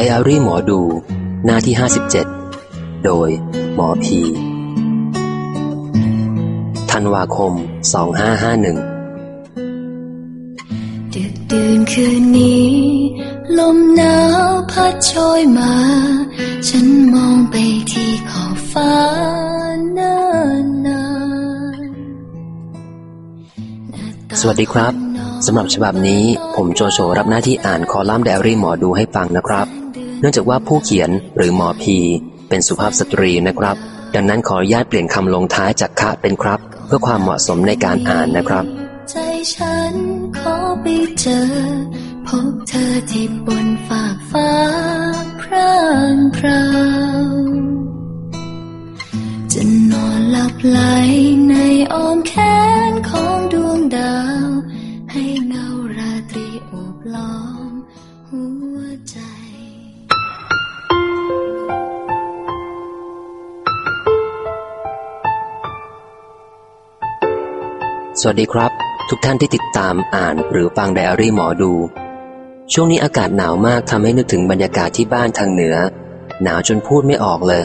ไดอารี่หมอดู หน้าที่ 57 โดย หมอพีธันวาคม 2551 ดึกดื่นคืนนี้ ลมหนาวพัดโชยมา ฉันมองไปที่ขอบฟ้าเนินนานสวัสดีครับสำหรับฉบับนี้ผมโจโฉรับหน้าที่อ่านคอลัมน์ไดอารี่หมอดูให้ฟังนะครับ เนื่องจากว่าผู้เขียนหรือหมอพี เป็นสุภาพสตรีนะครับ ดังนั้นขออนุญาตเปลี่ยนคำลงท้ายจากคะเป็นครับ เพื่อความเหมาะสมในการอ่านนะครับ ใจฉันขอไปเจอ พบเธอที่บนฝากฟ้าพรางพราวจะนอนหลับไหลในอ้อมแขนของดวงดาว ให้เงาราตรีโอบล้อมหัว สวัสดีครับ ทุกท่านที่ติดตามอ่านหรือฟังไดอารี่หมอดู ช่วงนี้อากาศหนาวมากทำให้นึกถึงบรรยากาศที่บ้านทางเหนือ หนาวจนพูดไม่ออกเลย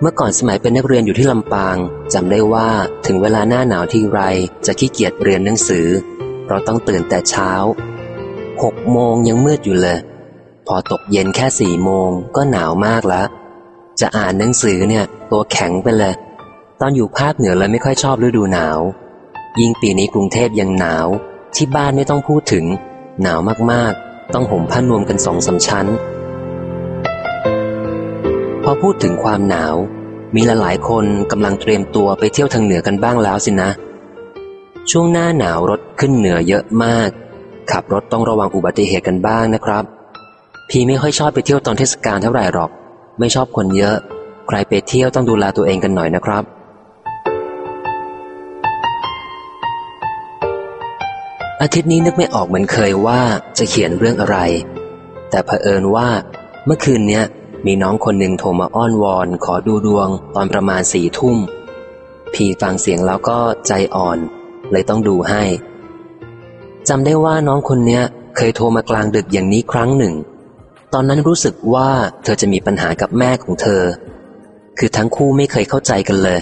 เมื่อก่อนสมัยเป็นนักเรียนอยู่ที่ลำปางจำได้ว่าถึงเวลาหน้าหนาวที่ไรจะขี้เกียจเรียนหนังสือเราต้องตื่นแต่เช้าหกโมงยังมืดอยู่เลย พอตกเย็นแค่สี่โมงก็หนาวมากแล้ว จะอ่านหนังสือเนี่ยตัวแข็งไปเลย ตอนอยู่ภาคเหนือเลยไม่ค่อยชอบฤดูหนาว ยิ่งปีนี้กรุงเทพยังหนาว ที่บ้านไม่ต้องพูดถึง หนาวมากๆ ต้องห่มผ้านวมกันสองสาชั้น พอพูดถึงความหนาว มีหลายคนกำลังเตรียมตัวไปเที่ยวทางเหนือกันบ้างแล้วสินะ ช่วงหน้าหนาวรถขึ้นเหนือเยอะมาก ขับรถต้องระวังอุบัติเหตุกันบ้างนะครับ พี่ไม่ค่อยชอบไปเที่ยวตอนเทศกาลเท่าไหร่หรอก ไม่ชอบคนเยอะ ใครไปเที่ยวต้องดูแลตัวเองกันหน่อยนะครับ อาทิตย์นี้นึกไม่ออกเหมือนเคยว่าจะเขียนเรื่องอะไร แต่เผอิญว่า เมื่อคืนเนี้ยมีน้องคนหนึ่งโทรมาอ้อนวอน ขอดูดวงตอนประมาณสี่ทุ่ม พี่ฟังเสียงแล้วก็ใจอ่อน เลยต้องดูให้จำได้ว่าน้องคนเนี้ยเคยโทรมากลางดึกอย่างนี้ครั้งหนึ่ง ตอนนั้นรู้สึกว่าเธอจะมีปัญหากับแม่ของเธอ คือทั้งคู่ไม่เคยเข้าใจกันเลย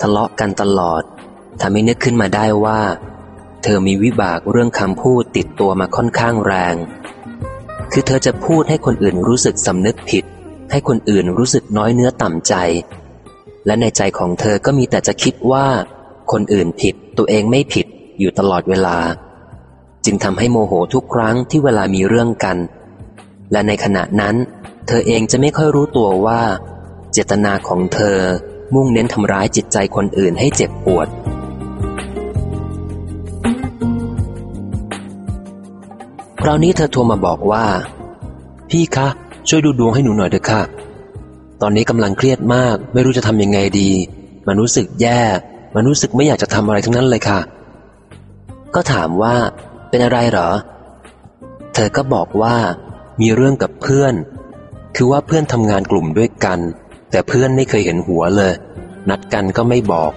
ทะเลาะกันตลอดทำให้นึกขึ้นมาได้ว่า ธอมีวิบากเรื่องคำพูดติดตัวมาค่อนข้างแรง คือเธอจะพูดให้คนอื่นรู้สึกสำนึกผิด ให้คนอื่นรู้สึกน้อยเนื้อต่ำใจ และในใจของเธอก็มีแต่จะคิดว่า คนอื่นผิดตัวเองไม่ผิดอยู่ตลอดเวลา จึงทำให้โมโหทุกครั้งที่เวลามีเรื่องกัน และในขณะนั้น เธอเองจะไม่ค่อยรู้ตัวว่า เจตนาของเธอมุ่งเน้นทำร้ายจิตใจคนอื่นให้เจ็บปวด ราวนี้เธอโทรมาบอกว่า พี่คะ ช่วยดูดวงให้หนูหน่อยเถอะค่ะ ตอนนี้กำลังเครียดมาก ไม่รู้จะทำยังไงดี มันรู้สึกแย่ มันรู้สึกไม่อยากจะทำอะไรทั้งนั้นเลยค่ะ ก็ถามว่า เป็นอะไรเหรอ เธอก็บอกว่า มีเรื่องกับเพื่อน คือว่าเพื่อนทำงานกลุ่มด้วยกัน แต่เพื่อนไม่เคยเห็นหัวเลย นัดกันก็ไม่บอก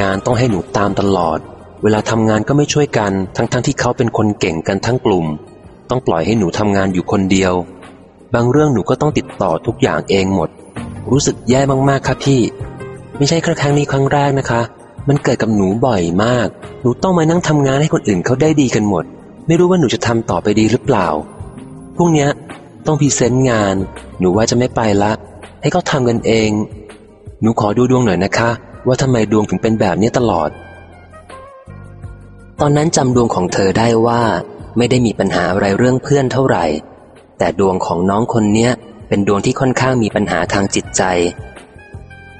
งานต้องให้หนูตามตลอดเวลาทำงานก็ไม่ช่วยกันทั้งๆทที่เขาเป็นคนเก่งกันทั้งกลุ่ม ต้องปล่อยให้หนูทำงานอยู่คนเดียว บางเรื่องหนูก็ต้องติดต่อทุกอย่างเองหมด รู้สึกแย่มากๆครับพี่ ไม่ใช่ครั้งนี้ครั้งแรกนะคะ มันเกิดกับหนูบ่อยมาก หนูต้องมานั่งทำงานให้คนอื่นเขาได้ดีกันหมด ไม่รู้ว่าหนูจะทำต่อไปดีหรือเปล่า พวกเนี้ยต้องพรีเซนต์งาน หนูว่าจะไม่ไปละ ให้เขาทำกันเอง หนูขอดูดวงหน่อยนะคะ ว่าทำไมดวงถึงเป็นแบบนี้ตลอด ตอนนั้นจำดวงของเธอได้ว่า ไม่ได้มีปัญหาอะไรเรื่องเพื่อนเท่าไหร่ แต่ดวงของน้องคนเนี้ยเป็นดวงที่ค่อนข้างมีปัญหาทางจิตใจ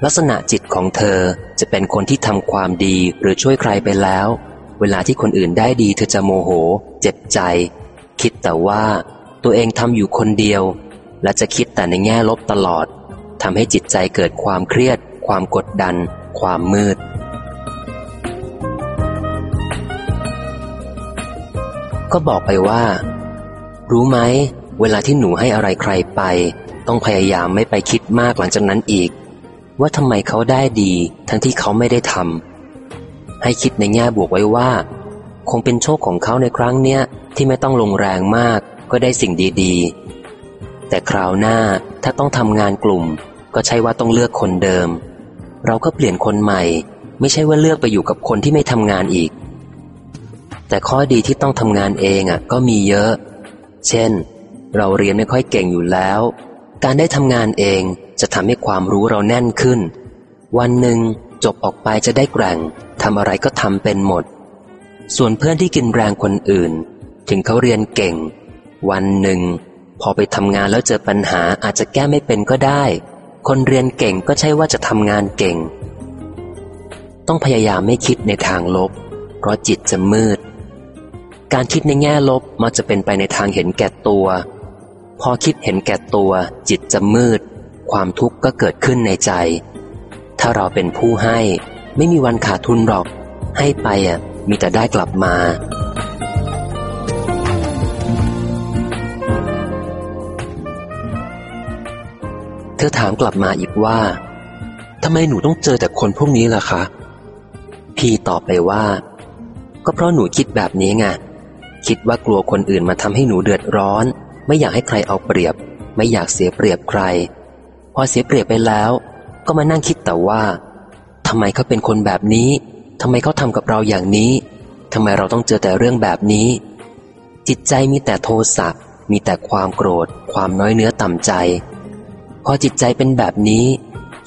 ลักษณะจิตของเธอจะเป็นคนที่ทำความดีหรือช่วยใครไปแล้ว เวลาที่คนอื่นได้ดีเธอจะโมโห เจ็บใจ คิดแต่ว่าตัวเองทำอยู่คนเดียว และจะคิดแต่ในแง่ลบตลอดทำให้จิตใจเกิดความเครียด ความกดดัน ความมืด ก็บอกไปว่า รู้ไหม เวลาที่หนูให้อะไรใครไป ต้องพยายามไม่ไปคิดมากหลังจากนั้นอีก ว่าทำไมเขาได้ดี ทั้งที่เขาไม่ได้ทำให้คิดในแง่บวกไว้ว่า คงเป็นโชคของเขาในครั้งเนี้ยที่ไม่ต้องลงแรงมาก ก็ได้สิ่งดีๆ แต่คราวหน้าถ้าต้องทำงานกลุ่ม ก็ใช่ว่าต้องเลือกคนเดิม เราก็เปลี่ยนคนใหม่ ไม่ใช่ว่าเลือกไปอยู่กับคนที่ไม่ทำงานอีก แต่ข้อดีที่ต้องทำงานเองอะก็มีเยอะ เช่น เราเรียนไม่ค่อยเก่งอยู่แล้ว การได้ทำงานเองจะทำให้ความรู้เราแน่นขึ้น วันหนึ่งจบออกไปจะได้แกร่งทำอะไรก็ทำเป็นหมด ส่วนเพื่อนที่กินแรงคนอื่น ถึงเขาเรียนเก่ง วันหนึ่ง พอไปทำงานแล้วเจอปัญหาอาจจะแก้ไม่เป็นก็ได้ คนเรียนเก่งก็ใช่ว่าจะทำงานเก่ง ต้องพยายามไม่คิดในทางลบ เพราะจิตจะมืด การคิดในแง่ลบมักจะเป็นไปในทางเห็นแก่ตัว พอคิดเห็นแก่ตัว จิตจะมืด ความทุกข์ก็เกิดขึ้นในใจ ถ้าเราเป็นผู้ให้ ไม่มีวันขาดทุนหรอก ให้ไปอะมีแต่ได้กลับมา เธอถามกลับมาอีกว่าทำไมหนูต้องเจอแต่คนพวกนี้ล่ะคะ พี่ตอบไปว่า ก็เพราะหนูคิดแบบนี้ไง คิดว่ากลัวคนอื่นมาทำให้หนูเดือดร้อน ไม่อยากให้ใครเอาเปรียบ ไม่อยากเสียเปรียบใคร พอเสียเปรียบไปแล้ว ก็มานั่งคิดแต่ว่าทำไมเขาเป็นคนแบบนี้ทำไมเขาทำกับเราอย่างนี้ทำไมเราต้องเจอแต่เรื่องแบบนี้ จิตใจมีแต่โทสะมีแต่ความโกรธ ความน้อยเนื้อต่ำใจ พอจิตใจเป็นแบบนี้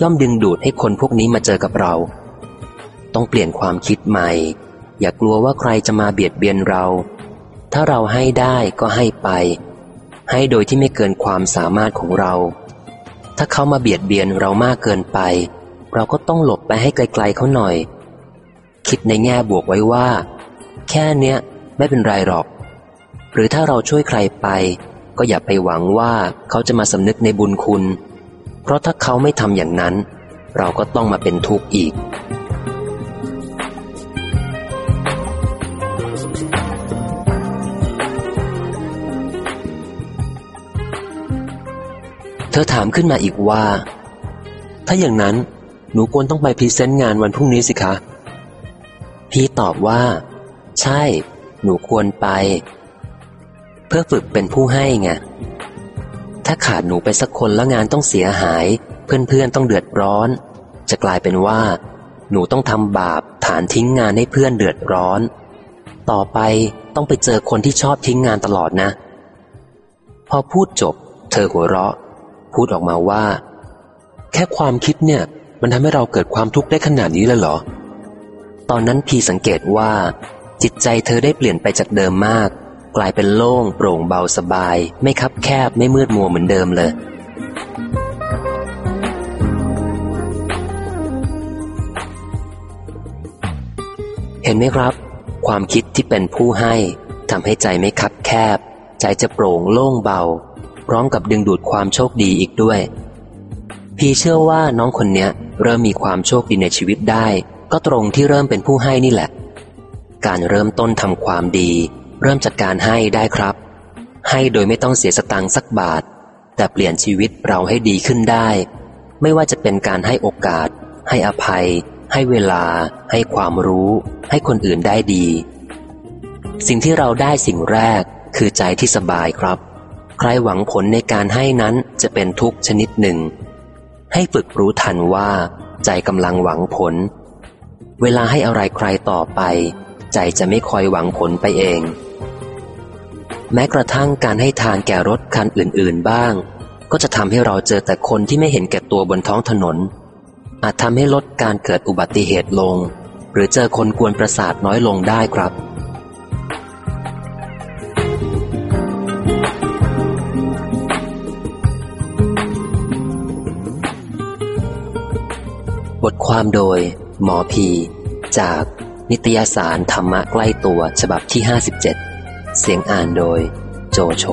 ย่อมดึงดูดให้คนพวกนี้มาเจอกับเรา ต้องเปลี่ยนความคิดใหม่ อย่ากลัวว่าใครจะมาเบียดเบียนเรา ถ้าเราให้ได้ก็ให้ไป ให้โดยที่ไม่เกินความสามารถของเรา ถ้าเขามาเบียดเบียนเรามากเกินไป เราก็ต้องหลบไปให้ไกลๆเขาหน่อย คิดในแง่บวกไว้ว่า แค่เนี้ยไม่เป็นไรหรอก หรือถ้าเราช่วยใครไป ก็อย่าไปหวังว่าเขาจะมาสำนึกในบุญคุณ เพราะถ้าเขาไม่ทำอย่างนั้น เราก็ต้องมาเป็นทุกข์อีก เธอถามขึ้นมาอีกว่า ถ้าอย่างนั้นหนูควรต้องไปพรีเซนต์งานวันพรุ่งนี้สิคะ พี่ตอบว่า ใช่ หนูควรไป เพื่อฝึกเป็นผู้ให้ไง ถ้าขาดหนูไปสักคนแล้วงานต้องเสียหาย เพื่อนๆต้องเดือดร้อน จะกลายเป็นว่า หนูต้องทำบาปฐานทิ้งงานให้เพื่อนเดือดร้อน ต่อไปต้องไปเจอคนที่ชอบทิ้งงานตลอดนะ พอพูดจบ เธอหัวเราะ พูดออกมาว่า แค่ความคิดเนี่ย มันทำให้เราเกิดความทุกข์ได้ขนาดนี้เลยเหรอ ตอนนั้นพีสังเกตว่า จิตใจเธอได้เปลี่ยนไปจากเดิมมาก กลายเป็นโล่งโปร่งเบาสบาย ไม่คับแคบไม่มืดมัวเหมือนเดิมเลย เห็นไหมครับ ความคิดที่เป็นผู้ให้ทำให้ใจไม่คับแคบ ใจจะโปร่งโล่งเบา พร้อมกับดึงดูดความโชคดีอีกด้วย พี่เชื่อว่าน้องคนเนี้ย เริ่มมีความโชคดีในชีวิตได้ ก็ตรงที่เริ่มเป็นผู้ให้นี่แหละ การเริ่มต้นทำความดี เริ่มจากการให้ได้ครับ ให้โดยไม่ต้องเสียสตังค์สักบาท แต่เปลี่ยนชีวิตเราให้ดีขึ้นได้ ไม่ว่าจะเป็นการให้โอกาส ให้อภัย ให้เวลา ให้ความรู้ ให้คนอื่นได้ดี สิ่งที่เราได้สิ่งแรกคือใจที่สบายครับ ใครหวังผลในการให้นั้นจะเป็นทุกชนิดหนึ่ง ให้ฝึกรู้ทันว่า ใจกำลังหวังผล เวลาให้อะไรใครต่อไป ใจจะไม่คอยหวังผลไปเอง แม้กระทั่งการให้ทานแก่รถคันอื่น ๆ บ้าง ก็จะทำให้เราเจอแต่คนที่ไม่เห็นแก่ตัวบนท้องถนน อาจทำให้ลดการเกิดอุบัติเหตุลง หรือเจอคนกวนประสาทน้อยลงได้ครับ บทความโดย หมอพี จาก นิตยสารธรรมะใกล้ตัวฉบับที่ 57 เสียงอ่านโดย โจโฉ